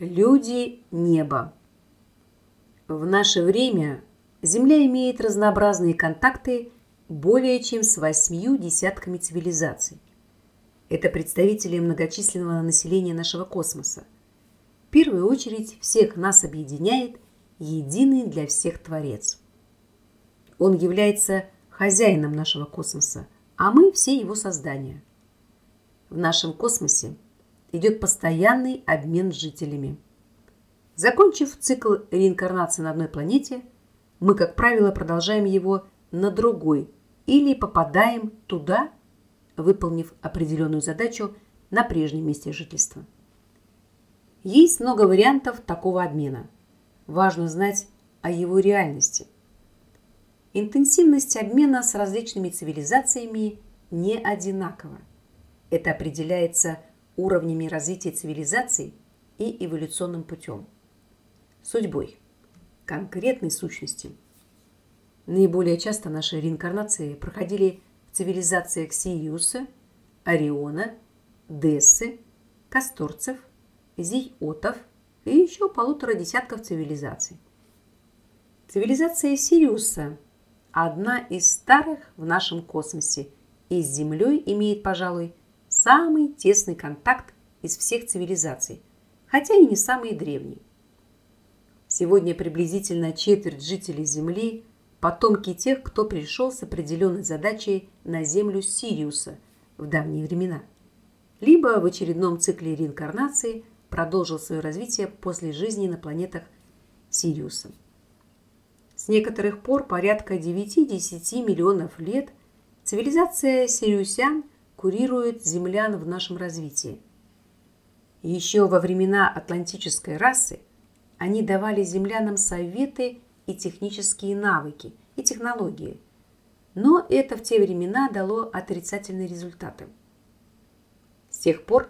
Люди неба. В наше время Земля имеет разнообразные контакты более чем с восьмью десятками цивилизаций. Это представители многочисленного населения нашего космоса. В первую очередь всех нас объединяет единый для всех Творец. Он является хозяином нашего космоса, а мы все его создания. В нашем космосе идет постоянный обмен жителями. Закончив цикл реинкарнации на одной планете, мы, как правило, продолжаем его на другой или попадаем туда, выполнив определенную задачу на прежнем месте жительства. Есть много вариантов такого обмена. Важно знать о его реальности. Интенсивность обмена с различными цивилизациями не одинакова. Это определяется уровнями развития цивилизаций и эволюционным путем. Судьбой, конкретной сущности. Наиболее часто наши реинкарнации проходили в цивилизациях Сириуса, Ориона, Дессы, Касторцев, Зиотов и еще полутора десятков цивилизаций. Цивилизация Сириуса – одна из старых в нашем космосе и с Землей имеет, пожалуй, самый тесный контакт из всех цивилизаций, хотя и не самый древний. Сегодня приблизительно четверть жителей Земли – потомки тех, кто пришел с определенной задачей на Землю Сириуса в давние времена, либо в очередном цикле реинкарнации продолжил свое развитие после жизни на планетах Сириуса. С некоторых пор, порядка 9-10 миллионов лет, цивилизация сириусян – курирует землян в нашем развитии. Еще во времена атлантической расы они давали землянам советы и технические навыки, и технологии. Но это в те времена дало отрицательные результаты. С тех пор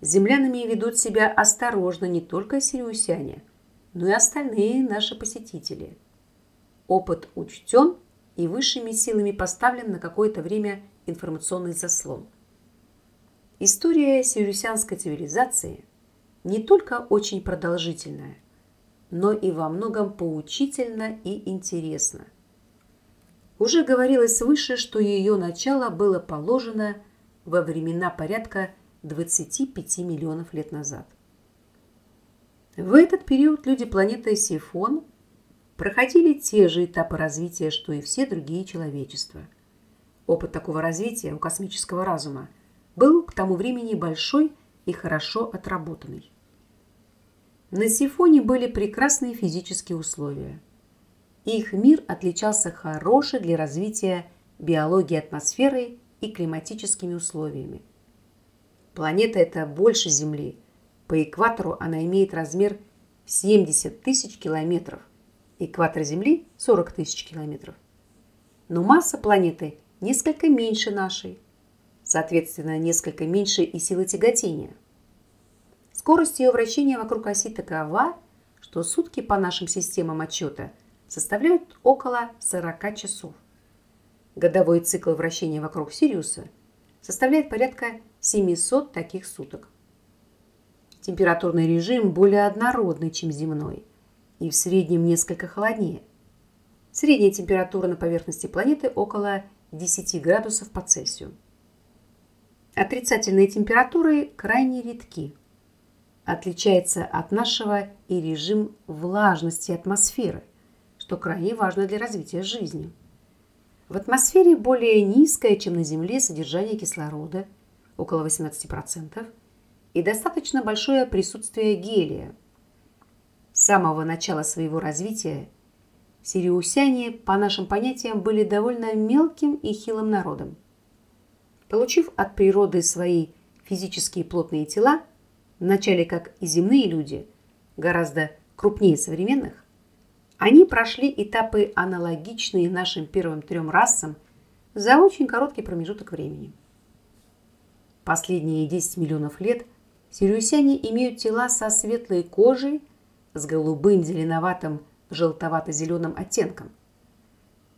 землянами ведут себя осторожно не только сириусяне, но и остальные наши посетители. Опыт учтен и высшими силами поставлен на какое-то время информационный заслон. История сирусянской цивилизации не только очень продолжительная, но и во многом поучительна и интересна. Уже говорилось выше, что ее начало было положено во времена порядка 25 миллионов лет назад. В этот период люди планеты Сифон проходили те же этапы развития, что и все другие человечества – Опыт такого развития у космического разума был к тому времени большой и хорошо отработанный. На Сифоне были прекрасные физические условия. Их мир отличался хорошей для развития биологии атмосферой и климатическими условиями. Планета эта больше Земли. По экватору она имеет размер 70 тысяч километров. Экватор Земли – 40 тысяч километров. Но масса планеты – несколько меньше нашей. Соответственно, несколько меньше и силы тяготения. Скорость ее вращения вокруг оси такова, что сутки по нашим системам отчета составляют около 40 часов. Годовой цикл вращения вокруг Сириуса составляет порядка 700 таких суток. Температурный режим более однородный, чем земной, и в среднем несколько холоднее. Средняя температура на поверхности планеты около 10 градусов по Цельсию. Отрицательные температуры крайне редки. Отличается от нашего и режим влажности атмосферы, что крайне важно для развития жизни. В атмосфере более низкое, чем на Земле, содержание кислорода, около 18%, и достаточно большое присутствие гелия. С самого начала своего развития – Сириусяне, по нашим понятиям, были довольно мелким и хилым народом. Получив от природы свои физические плотные тела, вначале как и земные люди, гораздо крупнее современных, они прошли этапы, аналогичные нашим первым трем расам, за очень короткий промежуток времени. Последние 10 миллионов лет сириусяне имеют тела со светлой кожей, с голубым зеленоватым желтовато-зеленым оттенком.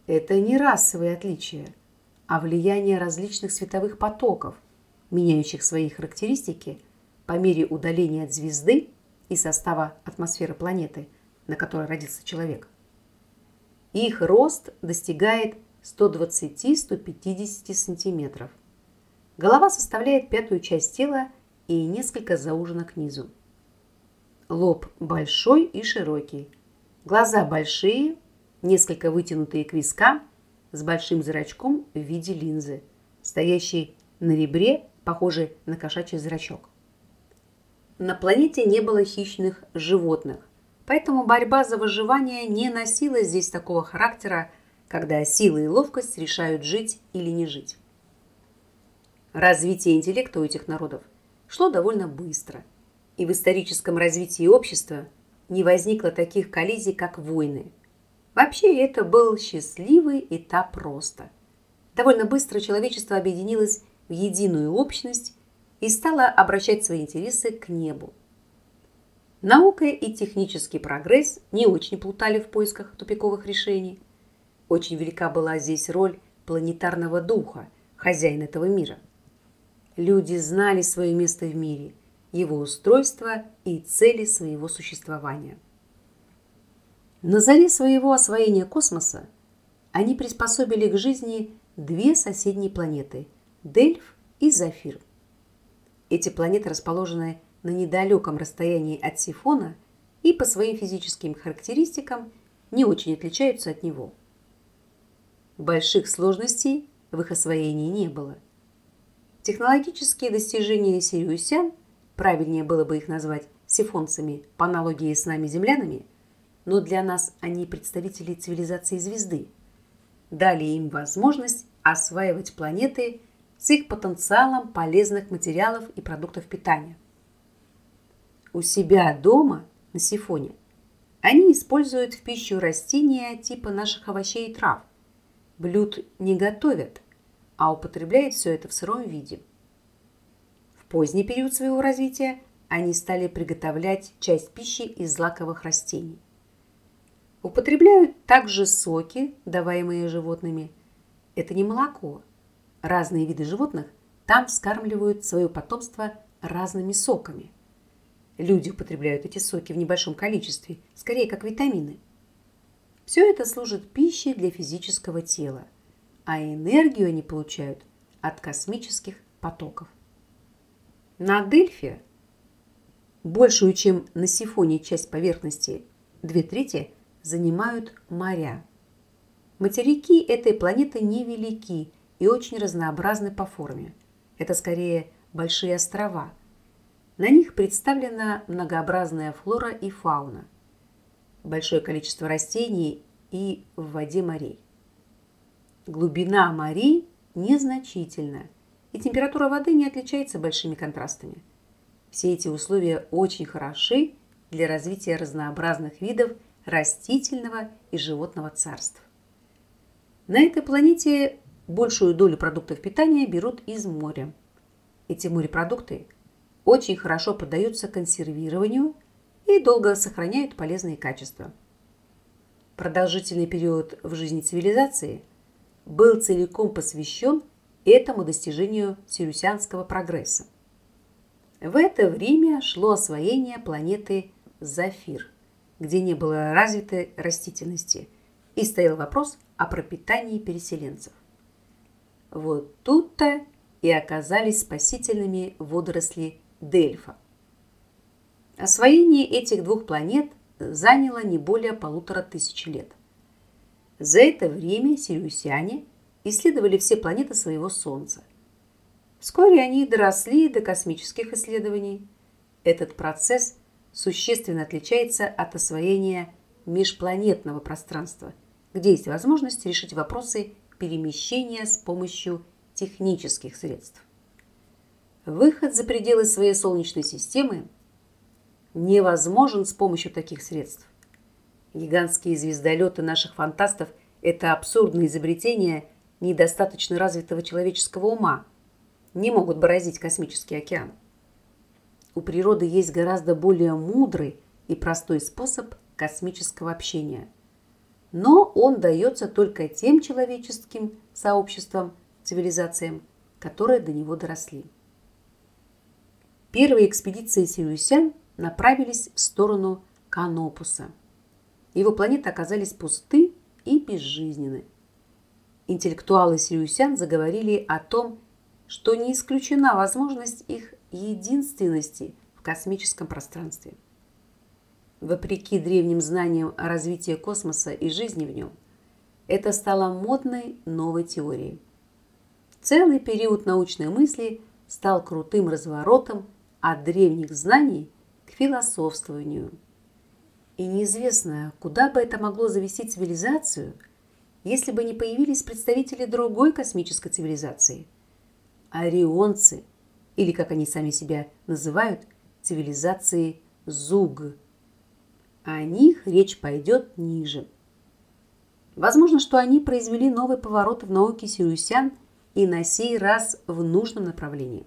Это не расовые отличия, а влияние различных световых потоков, меняющих свои характеристики по мере удаления от звезды и состава атмосферы планеты, на которой родился человек. Их рост достигает 120-150 сантиметров. Голова составляет пятую часть тела и несколько заужена к низу. Лоб большой и широкий. Глаза большие, несколько вытянутые к вискам, с большим зрачком в виде линзы, стоящий на ребре, похожий на кошачий зрачок. На планете не было хищных животных, поэтому борьба за выживание не носила здесь такого характера, когда сила и ловкость решают жить или не жить. Развитие интеллекта у этих народов шло довольно быстро, и в историческом развитии общества не возникло таких коллизий, как войны. Вообще это был счастливый этап роста. Довольно быстро человечество объединилось в единую общность и стало обращать свои интересы к небу. Наука и технический прогресс не очень плутали в поисках тупиковых решений – очень велика была здесь роль планетарного духа, хозяина этого мира. Люди знали свое место в мире, его устройство и цели своего существования. На заре своего освоения космоса они приспособили к жизни две соседние планеты – Дельф и Зафир. Эти планеты расположены на недалеком расстоянии от Сифона и по своим физическим характеристикам не очень отличаются от него – Больших сложностей в их освоении не было. Технологические достижения сириусян, правильнее было бы их назвать сифонцами по аналогии с нами землянами, но для нас они представители цивилизации звезды, дали им возможность осваивать планеты с их потенциалом полезных материалов и продуктов питания. У себя дома, на сифоне, они используют в пищу растения типа наших овощей и трав, блюд не готовят, а употребляют все это в сыром виде. Поздний период своего развития они стали приготовлять часть пищи из злаковых растений. Употребляют также соки, даваемые животными. Это не молоко. Разные виды животных там вскармливают свое потомство разными соками. Люди употребляют эти соки в небольшом количестве, скорее как витамины – все это служит пищей для физического тела, а энергию они получают от космических потоков. На Дельфе большую, чем на Сифоне часть поверхности, две трети занимают моря. Материки этой планеты невелики и очень разнообразны по форме. Это скорее большие острова. На них представлена многообразная флора и фауна большое количество растений и в воде морей. Глубина морей незначительна, и температура воды не отличается большими контрастами. Все эти условия очень хороши для развития разнообразных видов растительного и животного царств. На этой планете большую долю продуктов питания берут из моря. Эти морепродукты очень хорошо поддаются консервированию и долго сохраняют полезные качества. Продолжительный период в жизни цивилизации был целиком посвящен этому достижению сирусянского прогресса. В это время шло освоение планеты Зафир, где не было развитой растительности, и стоял вопрос о пропитании переселенцев. Вот тут-то и оказались спасительными водоросли Дельфа. Освоение этих двух планет заняло не более полутора тысяч лет. За это время сириусяне исследовали все планеты своего Солнца. Вскоре они доросли до космических исследований. Этот процесс существенно отличается от освоения межпланетного пространства, где есть возможность решить вопросы перемещения с помощью технических средств. Выход за пределы своей Солнечной системы – невозможен с помощью таких средств. Гигантские звездолеты наших фантастов – это абсурдное изобретение недостаточно развитого человеческого ума, не могут бороздить космический океан. У природы есть гораздо более мудрый и простой способ космического общения. Но он дается только тем человеческим сообществам, цивилизациям, которые до него доросли. Первые экспедиции сирусян направились в сторону Канопуса. Его планеты оказались пусты и безжизненны. Интеллектуалы сириусян заговорили о том, что не исключена возможность их единственности в космическом пространстве. Вопреки древним знаниям о развитии космоса и жизни в нем, это стало модной новой теорией. Целый период научной мысли стал крутым разворотом от древних знаний к философствованию. И неизвестно, куда бы это могло завести цивилизацию, если бы не появились представители другой космической цивилизации – орионцы, или, как они сами себя называют, цивилизации Зуг. О них речь пойдет ниже. Возможно, что они произвели новый поворот в науке сириусян и на сей раз в нужном направлении.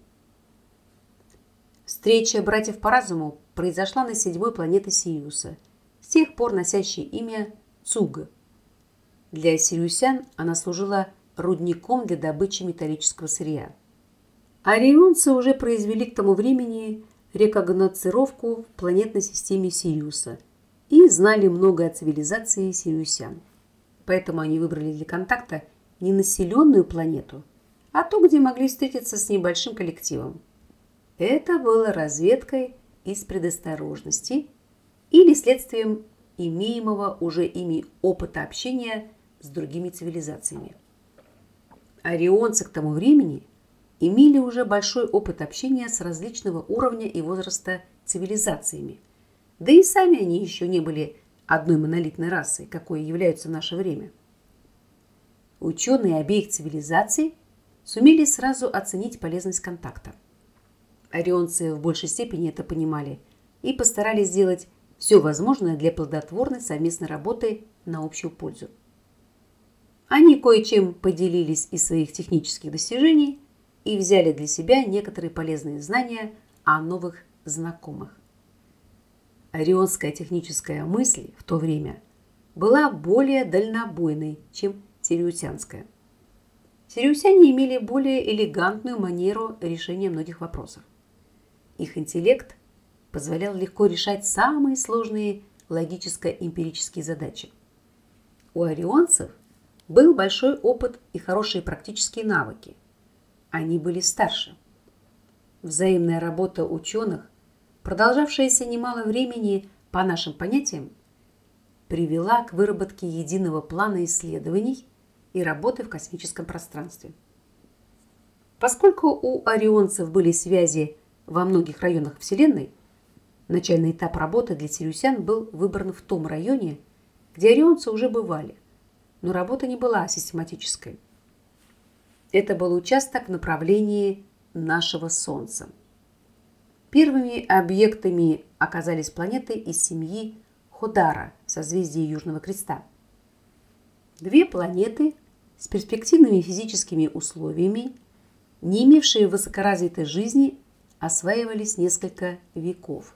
Встреча братьев по разуму произошла на седьмой планете Сириуса, с тех пор носящей имя Цуга. Для сириусян она служила рудником для добычи металлического сырья. Орионцы уже произвели к тому времени рекогноцировку в планетной системе Сириуса и знали много о цивилизации сириусян. Поэтому они выбрали для контакта не населенную планету, а то, где могли встретиться с небольшим коллективом. Это было разведкой из предосторожности или следствием имеемого уже ими опыта общения с другими цивилизациями. Орионцы к тому времени имели уже большой опыт общения с различного уровня и возраста цивилизациями, да и сами они еще не были одной монолитной расой, какой являются в наше время. Ученые обеих цивилизаций сумели сразу оценить полезность контакта – Орионцы в большей степени это понимали и постарались сделать все возможное для плодотворной совместной работы на общую пользу. Они кое-чем поделились из своих технических достижений и взяли для себя некоторые полезные знания о новых знакомых. Орионская техническая мысль в то время была более дальнобойной, чем сириусянская. Сириусяне имели более элегантную манеру решения многих вопросов. Их интеллект позволял легко решать самые сложные логическо-эмпирические задачи. У орионцев был большой опыт и хорошие практические навыки. Они были старше. Взаимная работа ученых, продолжавшаяся немало времени по нашим понятиям, привела к выработке единого плана исследований и работы в космическом пространстве. Поскольку у орионцев были связи во многих районах Вселенной, начальный этап работы для сирюсян был выбран в том районе, где орионцы уже бывали, но работа не была систематической. Это был участок в направлении нашего Солнца. Первыми объектами оказались планеты из семьи Ходара в созвездии Южного Креста. Две планеты с перспективными физическими условиями, не имевшие высокоразвитой жизни осваивались несколько веков.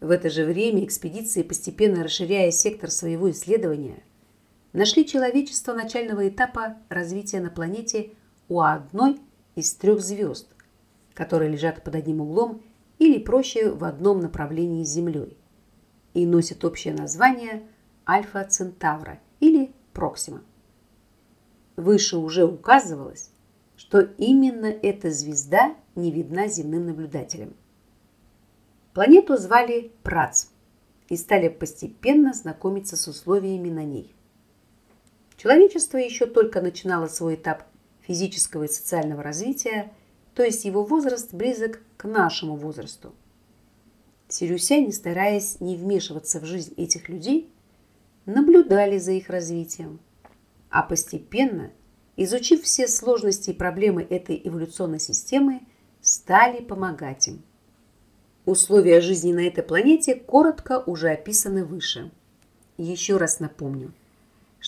В это же время экспедиции, постепенно расширяя сектор своего исследования, нашли человечество начального этапа развития на планете у одной из трех звезд, которые лежат под одним углом или проще в одном направлении с Землей и носят общее название Альфа Центавра или Проксима. Выше уже указывалось, что именно эта звезда не видна земным наблюдателям. Планету звали Прац и стали постепенно знакомиться с условиями на ней. Человечество еще только начинало свой этап физического и социального развития, то есть его возраст близок к нашему возрасту. Сирюсяне, стараясь не вмешиваться в жизнь этих людей, наблюдали за их развитием, а постепенно, изучив все сложности и проблемы этой эволюционной системы, стали помогать им. Условия жизни на этой планете коротко уже описаны выше. Еще раз напомню,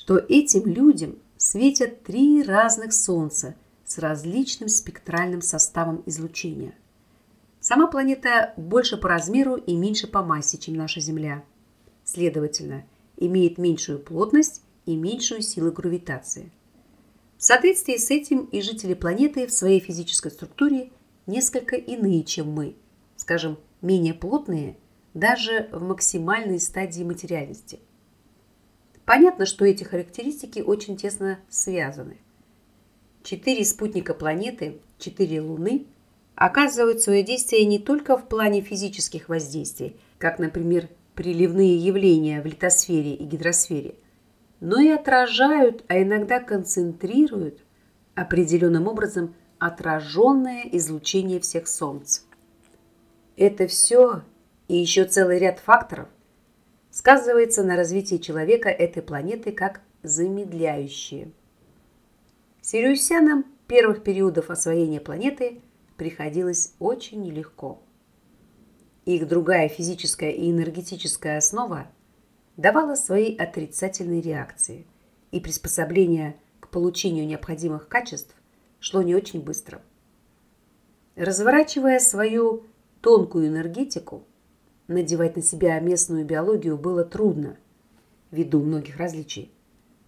что этим людям светят три разных Солнца с различным спектральным составом излучения. Сама планета больше по размеру и меньше по массе, чем наша Земля. Следовательно, имеет меньшую плотность и меньшую силу гравитации. В соответствии с этим и жители планеты в своей физической структуре несколько иные, чем мы, скажем, менее плотные даже в максимальной стадии материальности. Понятно, что эти характеристики очень тесно связаны. Четыре спутника планеты, четыре Луны оказывают свое действие не только в плане физических воздействий, как, например, приливные явления в литосфере и гидросфере, но и отражают, а иногда концентрируют определенным образом отраженное излучение всех Солнц. Это все и еще целый ряд факторов сказывается на развитии человека этой планеты как замедляющие. Сириусянам первых периодов освоения планеты приходилось очень нелегко. Их другая физическая и энергетическая основа давала свои отрицательные реакции, и приспособление к получению необходимых качеств шло не очень быстро. Разворачивая свою тонкую энергетику, надевать на себя местную биологию было трудно, ввиду многих различий.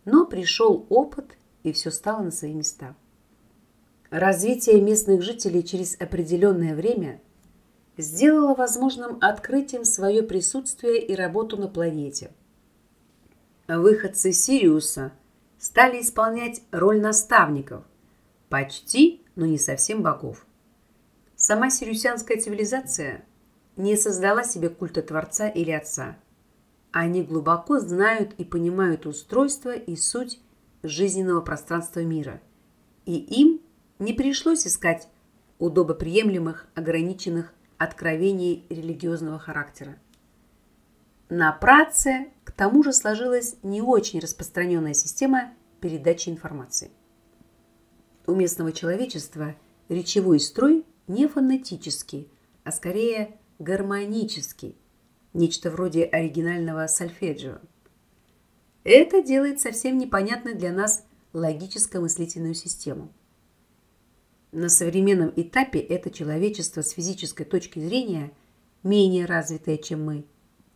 Но пришел опыт, и все стало на свои места. Развитие местных жителей через определенное время – сделало возможным открытием свое присутствие и работу на планете. Выходцы Сириуса стали исполнять роль наставников, почти, но не совсем богов. Сама сириусянская цивилизация не создала себе культа Творца или Отца. Они глубоко знают и понимают устройство и суть жизненного пространства мира, и им не пришлось искать удобоприемлемых ограниченных откровений религиозного характера. На праце к тому же сложилась не очень распространенная система передачи информации. У местного человечества речевой строй не фонетический, а скорее гармонический, нечто вроде оригинального сольфеджио. Это делает совсем непонятной для нас логическо-мыслительную систему – на современном этапе это человечество с физической точки зрения менее развитое, чем мы,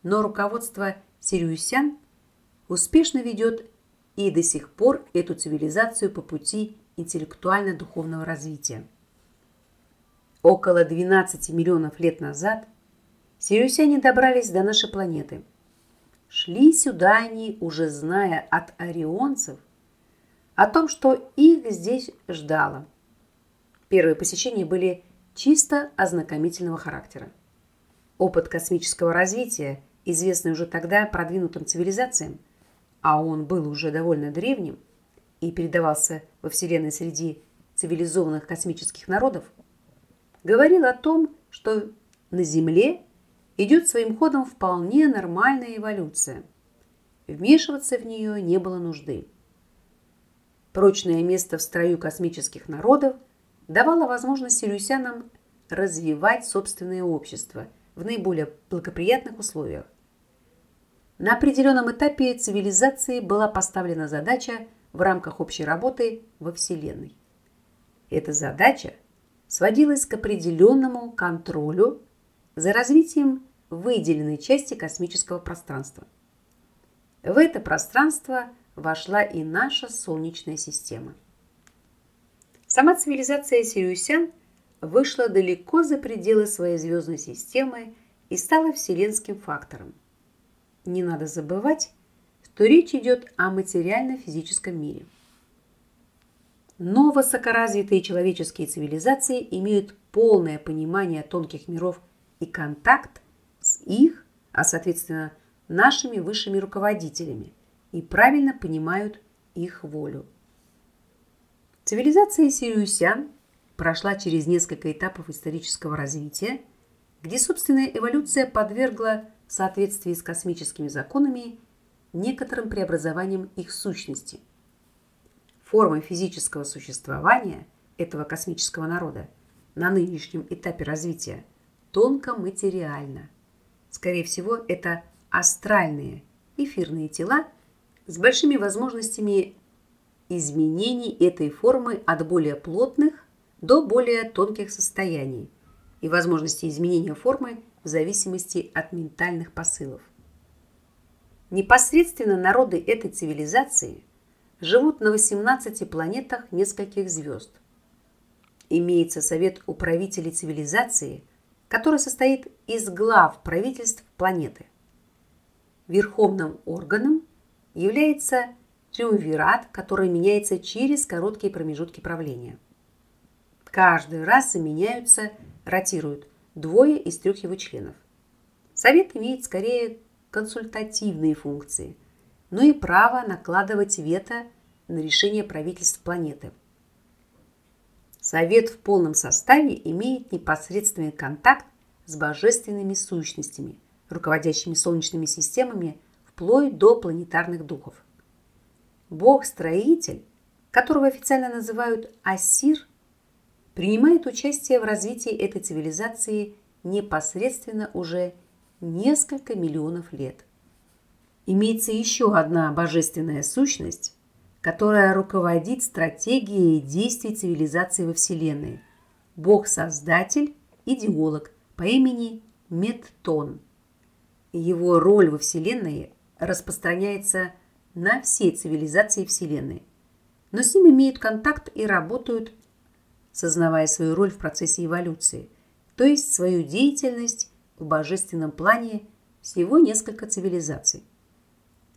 но руководство сириусян успешно ведет и до сих пор эту цивилизацию по пути интеллектуально-духовного развития. Около 12 миллионов лет назад сириусяне добрались до нашей планеты. Шли сюда они, уже зная от орионцев о том, что их здесь ждало – Первые посещения были чисто ознакомительного характера. Опыт космического развития, известный уже тогда продвинутым цивилизациям, а он был уже довольно древним и передавался во Вселенной среди цивилизованных космических народов, говорил о том, что на Земле идет своим ходом вполне нормальная эволюция. Вмешиваться в нее не было нужды. Прочное место в строю космических народов – давала возможность сирюсянам развивать собственное общество в наиболее благоприятных условиях. На определенном этапе цивилизации была поставлена задача в рамках общей работы во Вселенной. Эта задача сводилась к определенному контролю за развитием выделенной части космического пространства. В это пространство вошла и наша Солнечная система – Сама цивилизация сириусян вышла далеко за пределы своей звездной системы и стала вселенским фактором. Не надо забывать, что речь идет о материально-физическом мире. Но высокоразвитые человеческие цивилизации имеют полное понимание тонких миров и контакт с их, а соответственно нашими высшими руководителями и правильно понимают их волю. Цивилизация сириусян прошла через несколько этапов исторического развития, где собственная эволюция подвергла в соответствии с космическими законами некоторым преобразованиям их сущности. Форма физического существования этого космического народа на нынешнем этапе развития тонко материальна. Скорее всего, это астральные эфирные тела с большими возможностями изменений этой формы от более плотных до более тонких состояний и возможности изменения формы в зависимости от ментальных посылов. Непосредственно народы этой цивилизации живут на 18 планетах нескольких звезд. Имеется совет управителей цивилизации, который состоит из глав правительств планеты. Верховным органом является триумвират, который меняется через короткие промежутки правления. Каждый раз заменяются, ротируют двое из трех его членов. Совет имеет скорее консультативные функции, но и право накладывать вето на решение правительств планеты. Совет в полном составе имеет непосредственный контакт с божественными сущностями, руководящими солнечными системами вплоть до планетарных духов. Бог-строитель, которого официально называют Асир, принимает участие в развитии этой цивилизации непосредственно уже несколько миллионов лет. Имеется еще одна божественная сущность, которая руководит стратегией действий цивилизации во Вселенной. Бог-создатель, идеолог по имени Меттон. Его роль во Вселенной распространяется на все цивилизации Вселенной, но с ним имеют контакт и работают, сознавая свою роль в процессе эволюции, то есть свою деятельность в божественном плане всего несколько цивилизаций.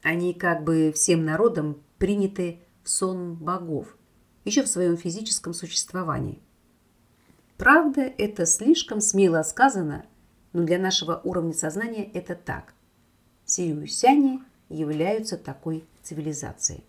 Они как бы всем народам приняты в сон богов, еще в своем физическом существовании. Правда, это слишком смело сказано, но для нашего уровня сознания это так. Сириусяне являются такой цивилизацией.